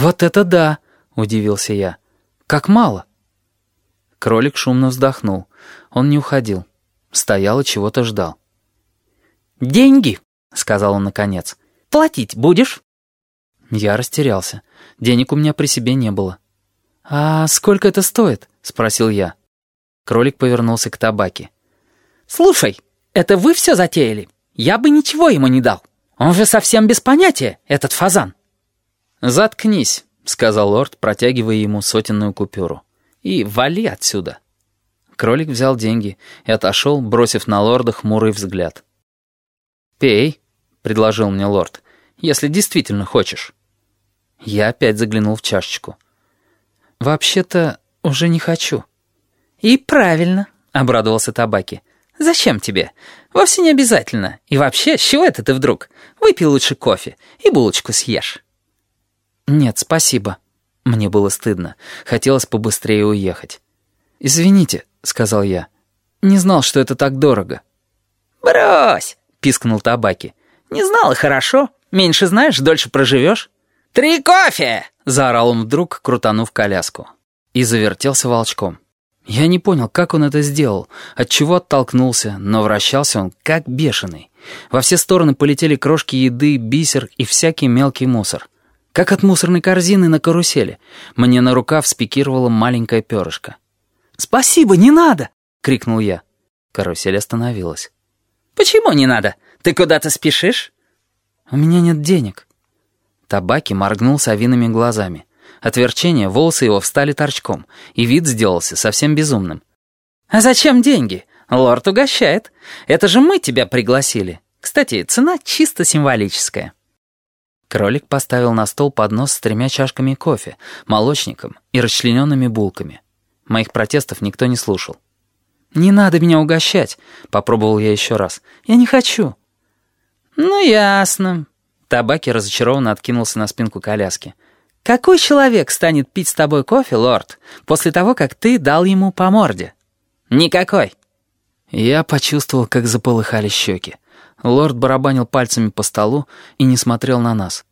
«Вот это да!» — удивился я. «Как мало!» Кролик шумно вздохнул. Он не уходил. Стоял и чего-то ждал. «Деньги!» — сказал он наконец. «Платить будешь?» Я растерялся. Денег у меня при себе не было. «А сколько это стоит?» — спросил я. Кролик повернулся к табаке. «Слушай, это вы все затеяли? Я бы ничего ему не дал. Он же совсем без понятия, этот фазан». «Заткнись», — сказал лорд, протягивая ему сотенную купюру. «И вали отсюда». Кролик взял деньги и отошел, бросив на лорда хмурый взгляд. «Пей», — предложил мне лорд, — «если действительно хочешь». Я опять заглянул в чашечку. «Вообще-то уже не хочу». «И правильно», — обрадовался Табаки. «Зачем тебе? Вовсе не обязательно. И вообще, с чего это ты вдруг? Выпей лучше кофе и булочку съешь». «Нет, спасибо». Мне было стыдно. Хотелось побыстрее уехать. «Извините», — сказал я. «Не знал, что это так дорого». «Брось», — пискнул Табаки. «Не знал и хорошо. Меньше знаешь, дольше проживешь». «Три кофе!» — заорал он вдруг, крутанув коляску. И завертелся волчком. Я не понял, как он это сделал, от чего оттолкнулся, но вращался он как бешеный. Во все стороны полетели крошки еды, бисер и всякий мелкий мусор. Как от мусорной корзины на карусели. Мне на рукав спикировала маленькая перышко. «Спасибо, не надо!» — крикнул я. Карусель остановилась. «Почему не надо? Ты куда-то спешишь?» «У меня нет денег». Табаки моргнул совиными глазами. От верчения волосы его встали торчком, и вид сделался совсем безумным. «А зачем деньги? Лорд угощает. Это же мы тебя пригласили. Кстати, цена чисто символическая». Кролик поставил на стол поднос с тремя чашками кофе, молочником и расчлененными булками. Моих протестов никто не слушал. «Не надо меня угощать», — попробовал я еще раз. «Я не хочу». «Ну, ясно». Табаки разочарованно откинулся на спинку коляски. «Какой человек станет пить с тобой кофе, лорд, после того, как ты дал ему по морде?» «Никакой». Я почувствовал, как заполыхали щеки. Лорд барабанил пальцами по столу и не смотрел на нас.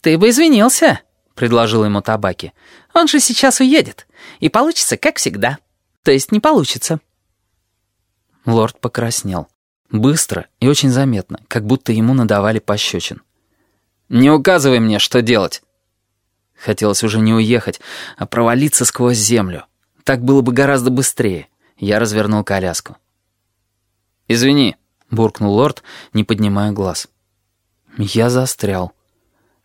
«Ты бы извинился», — предложил ему Табаки. «Он же сейчас уедет, и получится, как всегда. То есть не получится». Лорд покраснел. Быстро и очень заметно, как будто ему надавали пощечин. «Не указывай мне, что делать!» Хотелось уже не уехать, а провалиться сквозь землю. Так было бы гораздо быстрее. Я развернул коляску. «Извини», — буркнул лорд, не поднимая глаз. Я застрял.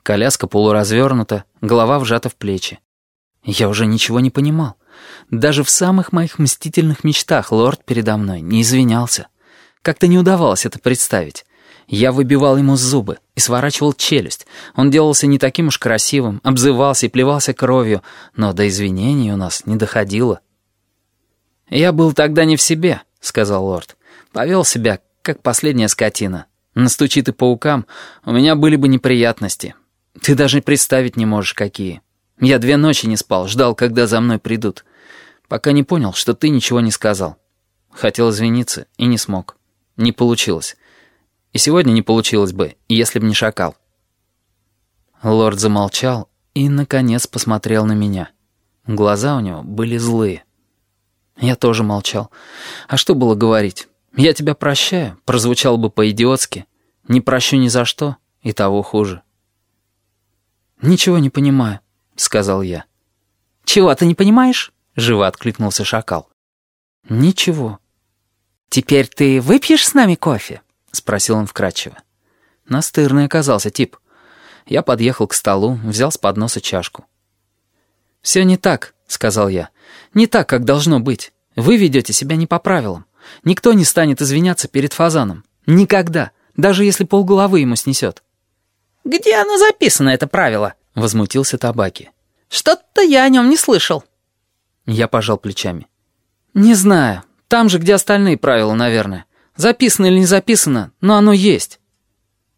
Коляска полуразвернута, голова вжата в плечи. Я уже ничего не понимал. Даже в самых моих мстительных мечтах лорд передо мной не извинялся. Как-то не удавалось это представить. Я выбивал ему зубы и сворачивал челюсть. Он делался не таким уж красивым, обзывался и плевался кровью, но до извинений у нас не доходило. «Я был тогда не в себе», — сказал лорд. «Повел себя, как последняя скотина. Настучит и паукам, у меня были бы неприятности. Ты даже представить не можешь, какие. Я две ночи не спал, ждал, когда за мной придут. Пока не понял, что ты ничего не сказал. Хотел извиниться и не смог. Не получилось. И сегодня не получилось бы, если бы не шакал. Лорд замолчал и, наконец, посмотрел на меня. Глаза у него были злые. Я тоже молчал. А что было говорить? «Я тебя прощаю» прозвучало бы по-идиотски. «Не прощу ни за что» и того хуже. «Ничего не понимаю», — сказал я. «Чего ты не понимаешь?» — живо откликнулся шакал. «Ничего». «Теперь ты выпьешь с нами кофе?» — спросил он вкратчиво. Настырный оказался тип. Я подъехал к столу, взял с подноса чашку. «Все не так», — сказал я. «Не так, как должно быть. Вы ведете себя не по правилам. Никто не станет извиняться перед фазаном. Никогда, даже если полголовы ему снесет». «Где оно записано, это правило?» — возмутился Табаки. «Что-то я о нем не слышал». Я пожал плечами. «Не знаю. Там же, где остальные правила, наверное. Записано или не записано, но оно есть».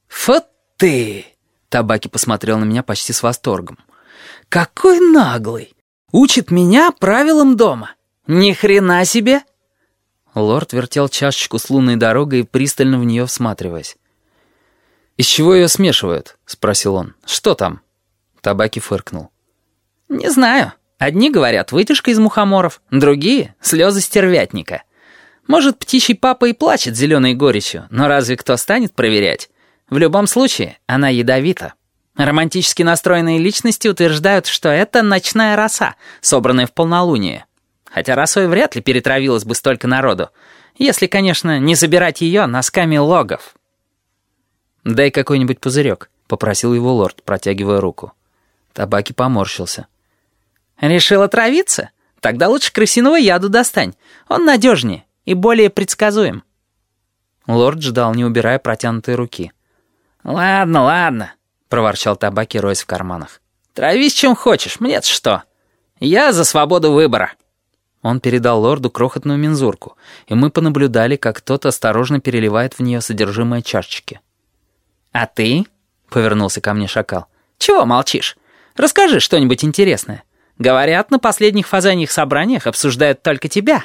«Фу ты!» — Табаки посмотрел на меня почти с восторгом. «Какой наглый! Учит меня правилам дома! Ни хрена себе!» Лорд вертел чашечку с лунной дорогой, пристально в нее всматриваясь. «Из чего ее смешивают?» — спросил он. «Что там?» Табаки фыркнул. «Не знаю. Одни говорят, вытяжка из мухоморов, другие — слезы стервятника. Может, птичий папа и плачет зеленой горечью, но разве кто станет проверять? В любом случае, она ядовита. Романтически настроенные личности утверждают, что это ночная роса, собранная в полнолуние. Хотя росой вряд ли перетравилось бы столько народу, если, конечно, не забирать ее носками логов. «Дай какой-нибудь пузырек», — попросил его лорд, протягивая руку. Табаки поморщился. «Решил отравиться? Тогда лучше крысиного яду достань. Он надежнее и более предсказуем». Лорд ждал, не убирая протянутой руки. «Ладно, ладно», — проворчал табаки, роясь в карманах. «Травись чем хочешь, мне-то что? Я за свободу выбора». Он передал лорду крохотную мензурку, и мы понаблюдали, как тот осторожно переливает в нее содержимое чашечки. «А ты?» — повернулся ко мне шакал. «Чего молчишь? Расскажи что-нибудь интересное. Говорят, на последних фазаньих собраниях обсуждают только тебя».